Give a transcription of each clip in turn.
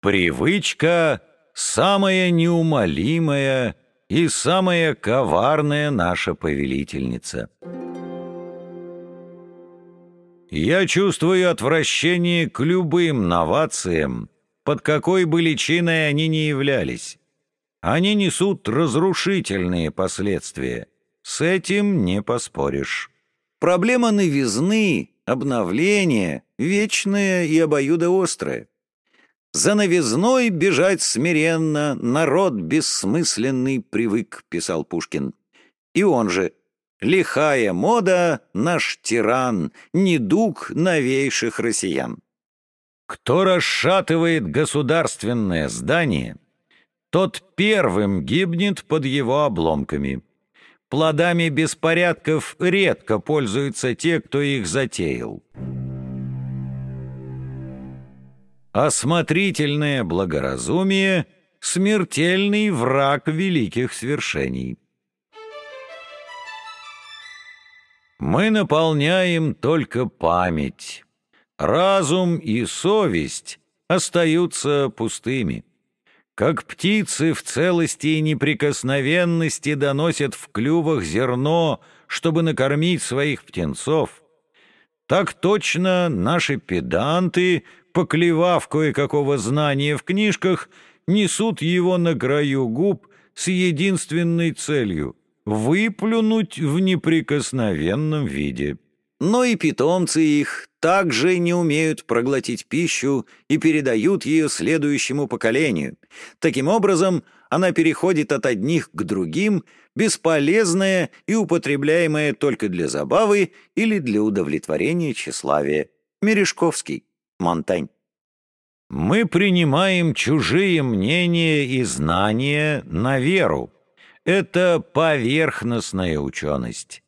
Привычка — самая неумолимая и самая коварная наша повелительница. Я чувствую отвращение к любым новациям, под какой бы личиной они ни являлись. Они несут разрушительные последствия. С этим не поспоришь. Проблема новизны, обновления, вечная и обоюдоострая. За новизной бежать смиренно народ бессмысленный привык, писал Пушкин. И он же «Лихая мода — наш тиран, недуг новейших россиян». Кто расшатывает государственное здание, тот первым гибнет под его обломками. Плодами беспорядков редко пользуются те, кто их затеял. Осмотрительное благоразумие — смертельный враг великих свершений. Мы наполняем только память. Разум и совесть остаются пустыми. Как птицы в целости и неприкосновенности доносят в клювах зерно, чтобы накормить своих птенцов, так точно наши педанты — поклевав кое-какого знания в книжках, несут его на краю губ с единственной целью — выплюнуть в неприкосновенном виде. Но и питомцы их также не умеют проглотить пищу и передают ее следующему поколению. Таким образом, она переходит от одних к другим, бесполезная и употребляемая только для забавы или для удовлетворения тщеславия. Мережковский. Монтень. Мы принимаем чужие мнения и знания на веру. Это поверхностная ученость.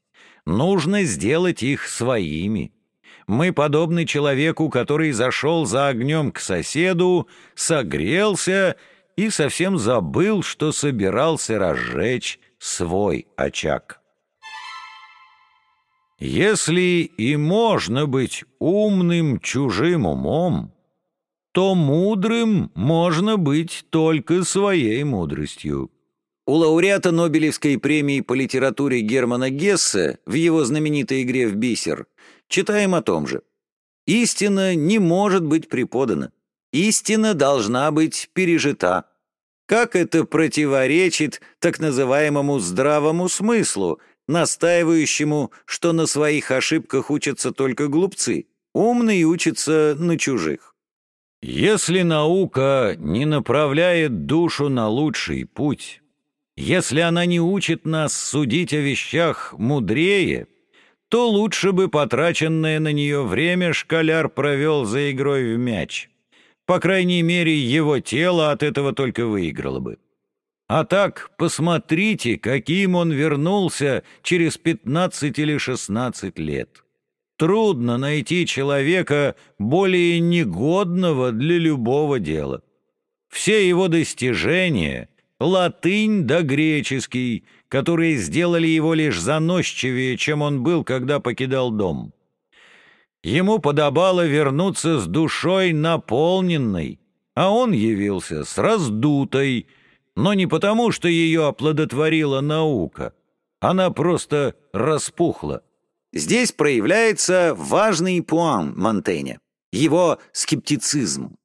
Нужно сделать их своими. Мы подобны человеку, который зашел за огнем к соседу, согрелся и совсем забыл, что собирался разжечь свой очаг. Если и можно быть умным чужим умом, то мудрым можно быть только своей мудростью. У лауреата Нобелевской премии по литературе Германа Гессе в его знаменитой игре в бисер читаем о том же. Истина не может быть преподана. Истина должна быть пережита. Как это противоречит так называемому здравому смыслу – настаивающему, что на своих ошибках учатся только глупцы, умные учатся на чужих. Если наука не направляет душу на лучший путь, если она не учит нас судить о вещах мудрее, то лучше бы потраченное на нее время школяр провел за игрой в мяч. По крайней мере, его тело от этого только выиграло бы. А так, посмотрите, каким он вернулся через пятнадцать или шестнадцать лет. Трудно найти человека более негодного для любого дела. Все его достижения — латынь да греческий, которые сделали его лишь заносчивее, чем он был, когда покидал дом. Ему подобало вернуться с душой наполненной, а он явился с раздутой, но не потому, что ее оплодотворила наука. Она просто распухла. Здесь проявляется важный пуан Монтеня, его скептицизм.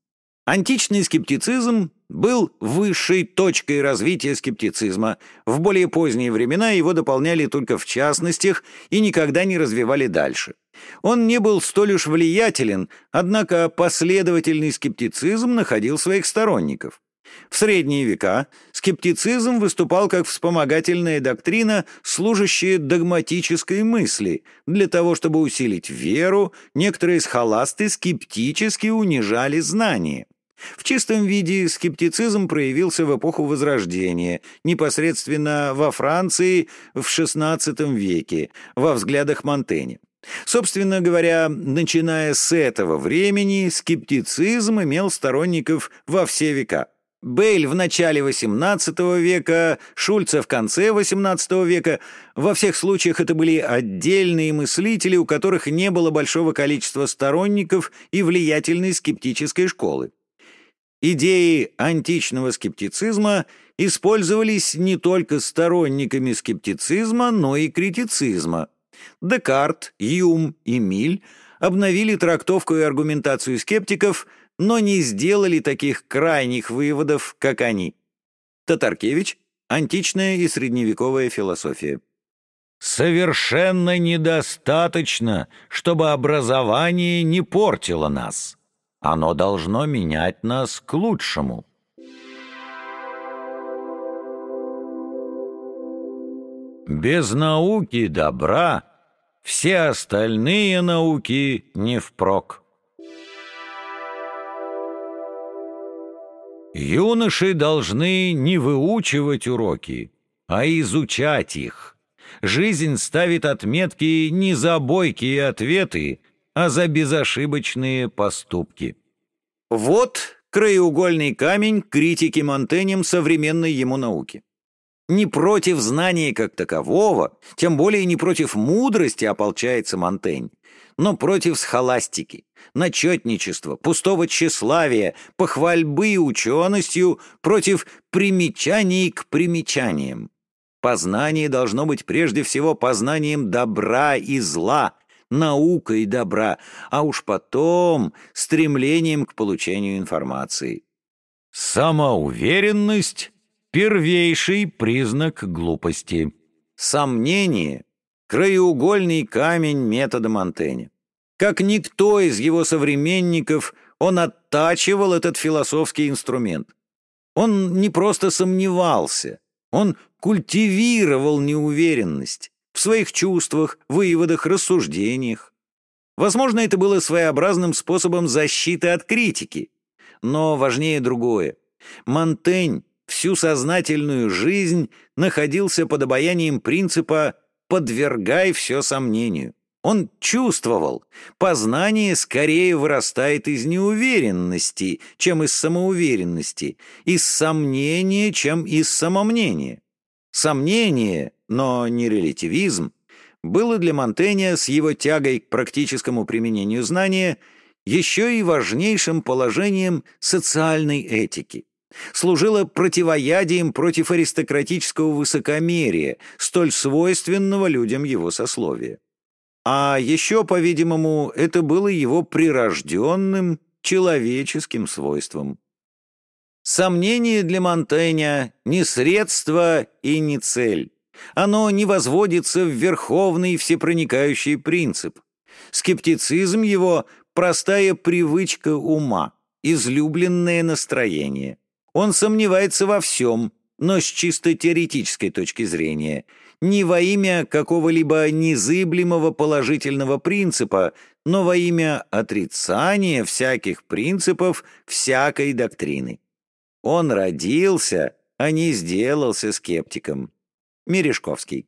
Античный скептицизм был высшей точкой развития скептицизма. В более поздние времена его дополняли только в частностях и никогда не развивали дальше. Он не был столь уж влиятелен, однако последовательный скептицизм находил своих сторонников. В средние века скептицизм выступал как вспомогательная доктрина, служащая догматической мысли. Для того, чтобы усилить веру, некоторые схоласты скептически унижали знания. В чистом виде скептицизм проявился в эпоху Возрождения, непосредственно во Франции в XVI веке, во взглядах Монтэня. Собственно говоря, начиная с этого времени, скептицизм имел сторонников во все века. Бейль в начале XVIII века, Шульца в конце XVIII века. Во всех случаях это были отдельные мыслители, у которых не было большого количества сторонников и влиятельной скептической школы. Идеи античного скептицизма использовались не только сторонниками скептицизма, но и критицизма. Декарт, Юм и Миль обновили трактовку и аргументацию скептиков, но не сделали таких крайних выводов, как они. Татаркевич Античная и средневековая философия. Совершенно недостаточно, чтобы образование не портило нас. Оно должно менять нас к лучшему. Без науки добра все остальные науки не впрок. Юноши должны не выучивать уроки, а изучать их. Жизнь ставит отметки не за бойкие ответы, а за безошибочные поступки. Вот краеугольный камень критики Монтенем современной ему науки. Не против знания как такового, тем более не против мудрости ополчается Монтень, но против схоластики, начетничества, пустого тщеславия, похвальбы ученостью против примечаний к примечаниям. Познание должно быть прежде всего познанием добра и зла, наукой добра, а уж потом стремлением к получению информации. Самоуверенность — первейший признак глупости. Сомнение краеугольный камень метода Монтэня. Как никто из его современников, он оттачивал этот философский инструмент. Он не просто сомневался, он культивировал неуверенность в своих чувствах, выводах, рассуждениях. Возможно, это было своеобразным способом защиты от критики. Но важнее другое. Монтень всю сознательную жизнь находился под обаянием принципа подвергай все сомнению. Он чувствовал, познание скорее вырастает из неуверенности, чем из самоуверенности, из сомнения, чем из самомнения. Сомнение, но не релятивизм, было для Монтэня с его тягой к практическому применению знания еще и важнейшим положением социальной этики служила противоядием против аристократического высокомерия, столь свойственного людям его сословия. А еще, по-видимому, это было его прирожденным человеческим свойством. Сомнение для Монтэня не средство и не цель. Оно не возводится в верховный всепроникающий принцип. Скептицизм его – простая привычка ума, излюбленное настроение – он сомневается во всем, но с чисто теоретической точки зрения, не во имя какого-либо незыблемого положительного принципа, но во имя отрицания всяких принципов, всякой доктрины. Он родился, а не сделался скептиком. Мережковский.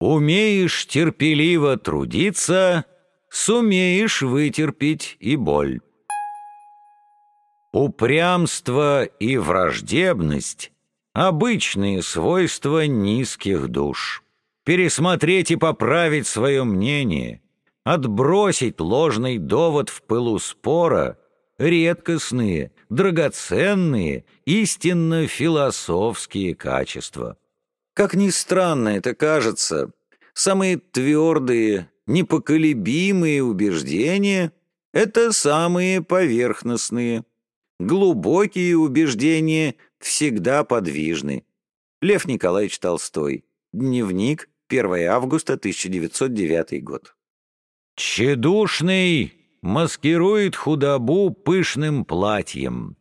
«Умеешь терпеливо трудиться, сумеешь вытерпеть и боль». Упрямство и враждебность — обычные свойства низких душ. Пересмотреть и поправить свое мнение, отбросить ложный довод в пылу спора — редкостные, драгоценные, истинно философские качества. Как ни странно это кажется, самые твердые, непоколебимые убеждения — это самые поверхностные — Глубокие убеждения всегда подвижны. Лев Николаевич Толстой. Дневник. 1 августа 1909 год. Чедушный маскирует худобу пышным платьем.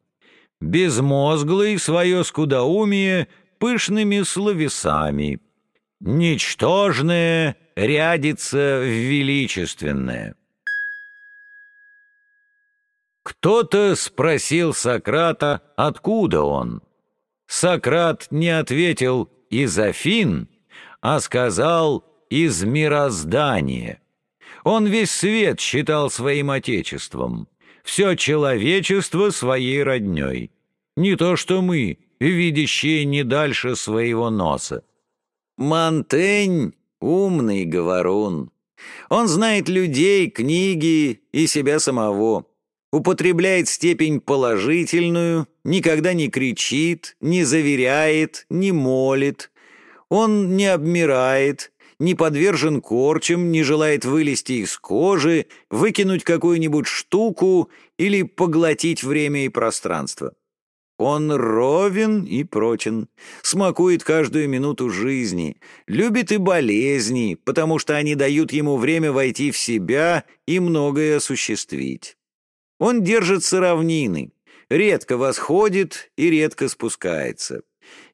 Безмозглый свое скудоумие пышными словесами. Ничтожное рядится в величественное. Кто-то спросил Сократа, откуда он. Сократ не ответил «из Афин», а сказал «из мироздания». Он весь свет считал своим отечеством, все человечество своей родней. Не то что мы, видящие не дальше своего носа. Монтень — умный говорун. Он знает людей, книги и себя самого. Употребляет степень положительную, никогда не кричит, не заверяет, не молит. Он не обмирает, не подвержен корчам, не желает вылезти из кожи, выкинуть какую-нибудь штуку или поглотить время и пространство. Он ровен и прочен, смакует каждую минуту жизни, любит и болезни, потому что они дают ему время войти в себя и многое осуществить. Он держится равнины, редко восходит и редко спускается.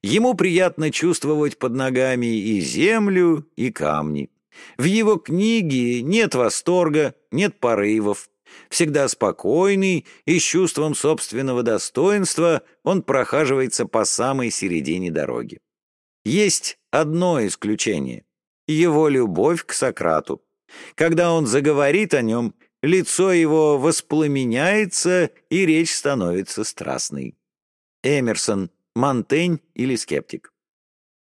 Ему приятно чувствовать под ногами и землю, и камни. В его книге нет восторга, нет порывов, Всегда спокойный и с чувством собственного достоинства он прохаживается по самой середине дороги. Есть одно исключение — его любовь к Сократу. Когда он заговорит о нем, лицо его воспламеняется и речь становится страстной. Эмерсон, Монтень или скептик?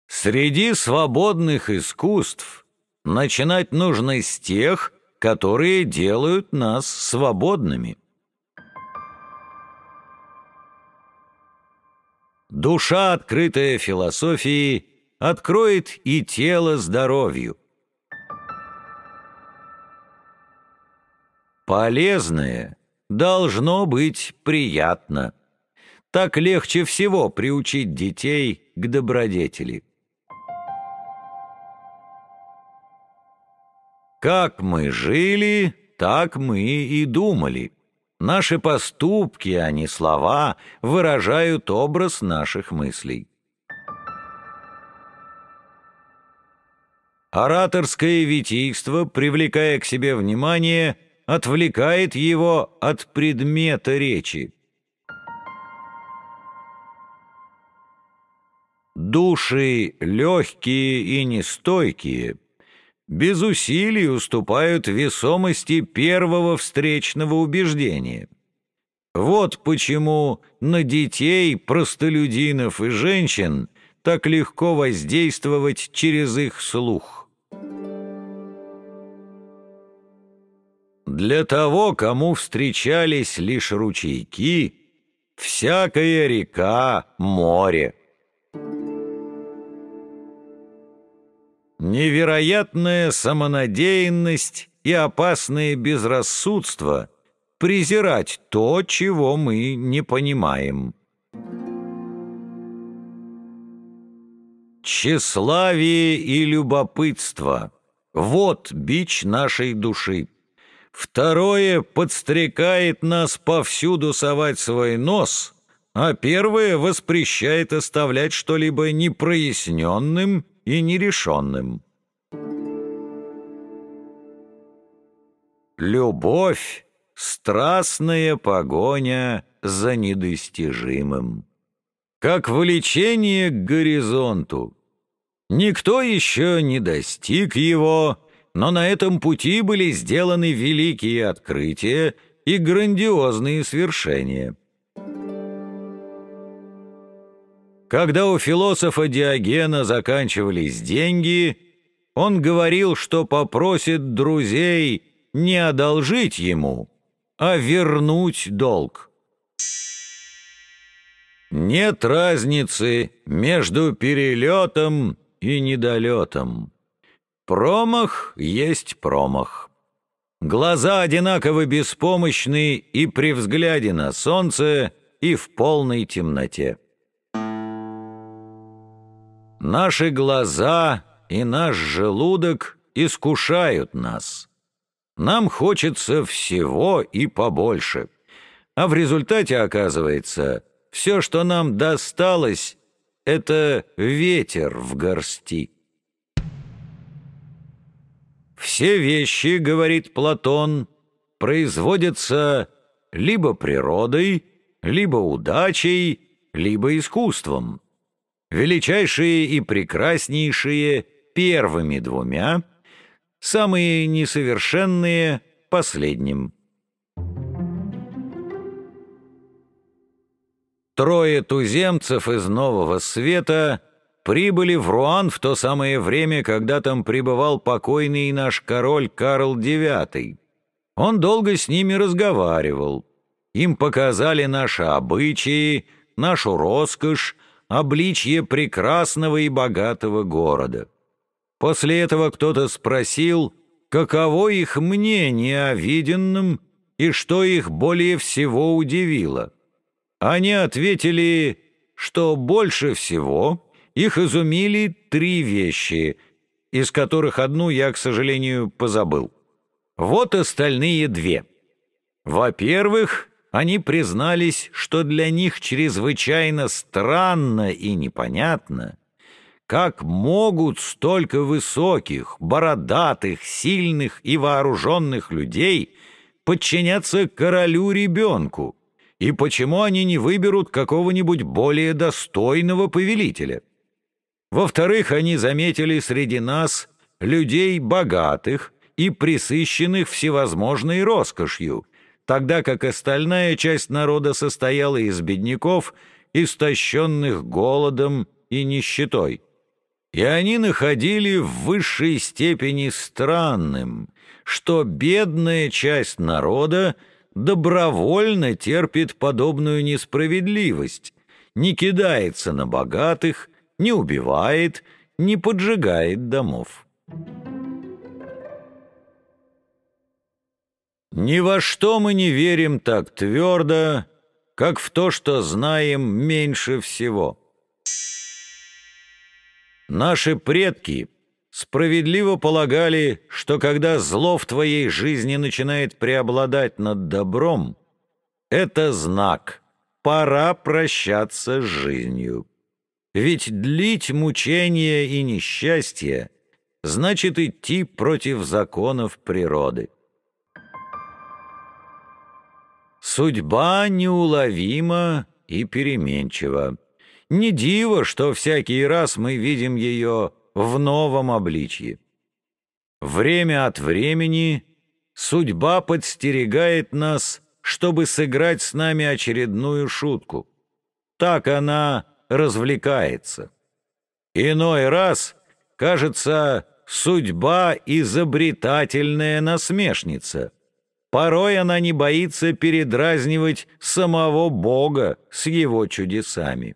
Среди свободных искусств начинать нужно с тех, которые делают нас свободными. Душа, открытая философии, откроет и тело здоровью. Полезное должно быть приятно. Так легче всего приучить детей к добродетели. Как мы жили, так мы и думали. Наши поступки, а не слова, выражают образ наших мыслей. Ораторское витийство, привлекая к себе внимание, отвлекает его от предмета речи. Души легкие и нестойкие без усилий уступают весомости первого встречного убеждения. Вот почему на детей, простолюдинов и женщин так легко воздействовать через их слух. Для того, кому встречались лишь ручейки, всякая река — море. Невероятная самонадеянность и опасное безрассудство — презирать то, чего мы не понимаем. Тщеславие и любопытство — вот бич нашей души. Второе подстрекает нас повсюду совать свой нос, а первое воспрещает оставлять что-либо непроясненным и нерешенным. Любовь — страстная погоня за недостижимым. Как влечение к горизонту. Никто еще не достиг его, но на этом пути были сделаны великие открытия и грандиозные свершения. Когда у философа Диогена заканчивались деньги, он говорил, что попросит друзей не одолжить ему, а вернуть долг. Нет разницы между перелетом и недолетом. Промах есть промах. Глаза одинаково беспомощны и при взгляде на солнце, и в полной темноте. Наши глаза и наш желудок искушают нас. Нам хочется всего и побольше. А в результате оказывается, все, что нам досталось, это ветер в горсти. Все вещи, говорит Платон, производятся либо природой, либо удачей, либо искусством величайшие и прекраснейшие первыми двумя, самые несовершенные последним. Трое туземцев из Нового Света прибыли в Руан в то самое время, когда там пребывал покойный наш король Карл IX. Он долго с ними разговаривал. им показали наши обычаи, нашу роскошь, обличье прекрасного и богатого города. После этого кто-то спросил, каково их мнение о виденном и что их более всего удивило. Они ответили, что больше всего их изумили три вещи, из которых одну я, к сожалению, позабыл. Вот остальные две. Во-первых, они признались, что для них чрезвычайно странно и непонятно, как могут столько высоких, бородатых, сильных и вооруженных людей подчиняться королю-ребенку, и почему они не выберут какого-нибудь более достойного повелителя. Во-вторых, они заметили среди нас людей богатых и присыщенных всевозможной роскошью, тогда как остальная часть народа состояла из бедняков, истощенных голодом и нищетой. И они находили в высшей степени странным, что бедная часть народа добровольно терпит подобную несправедливость, не кидается на богатых, не убивает, не поджигает домов. Ни во что мы не верим так твердо, как в то, что знаем меньше всего. Наши предки справедливо полагали, что когда зло в твоей жизни начинает преобладать над добром, это знак, пора прощаться с жизнью. Ведь длить мучения и несчастье значит идти против законов природы. Судьба неуловима и переменчива. Не диво, что всякий раз мы видим ее в новом обличье. Время от времени судьба подстерегает нас, чтобы сыграть с нами очередную шутку. Так она развлекается. Иной раз, кажется, судьба изобретательная насмешница — Порой она не боится передразнивать самого Бога с его чудесами.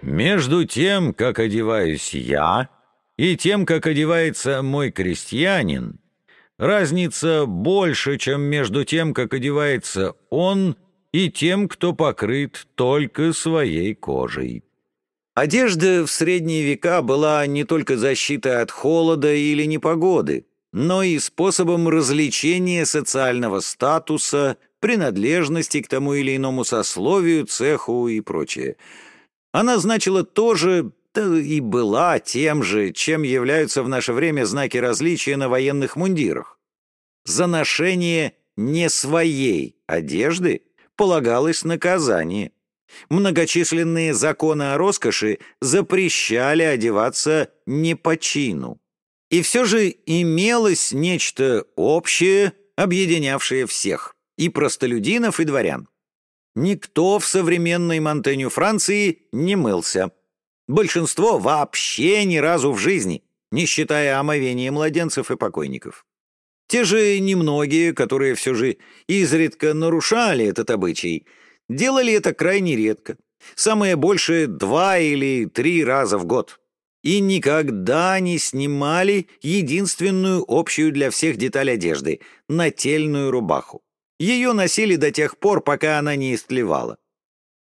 Между тем, как одеваюсь я, и тем, как одевается мой крестьянин, разница больше, чем между тем, как одевается он, и тем, кто покрыт только своей кожей. Одежда в средние века была не только защитой от холода или непогоды, но и способом развлечения социального статуса, принадлежности к тому или иному сословию, цеху и прочее. Она значила тоже, да и была тем же, чем являются в наше время знаки различия на военных мундирах. За ношение не своей одежды полагалось наказание. Многочисленные законы о роскоши запрещали одеваться не по чину. И все же имелось нечто общее, объединявшее всех, и простолюдинов, и дворян. Никто в современной Монтеню Франции не мылся. Большинство вообще ни разу в жизни, не считая омовения младенцев и покойников. Те же немногие, которые все же изредка нарушали этот обычай, делали это крайне редко. Самое большее два или три раза в год и никогда не снимали единственную общую для всех деталь одежды — нательную рубаху. Ее носили до тех пор, пока она не истлевала.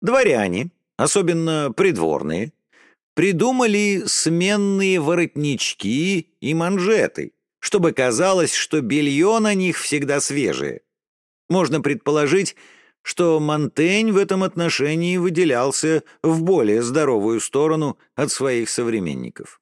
Дворяне, особенно придворные, придумали сменные воротнички и манжеты, чтобы казалось, что белье на них всегда свежее. Можно предположить, что Монтень в этом отношении выделялся в более здоровую сторону от своих современников.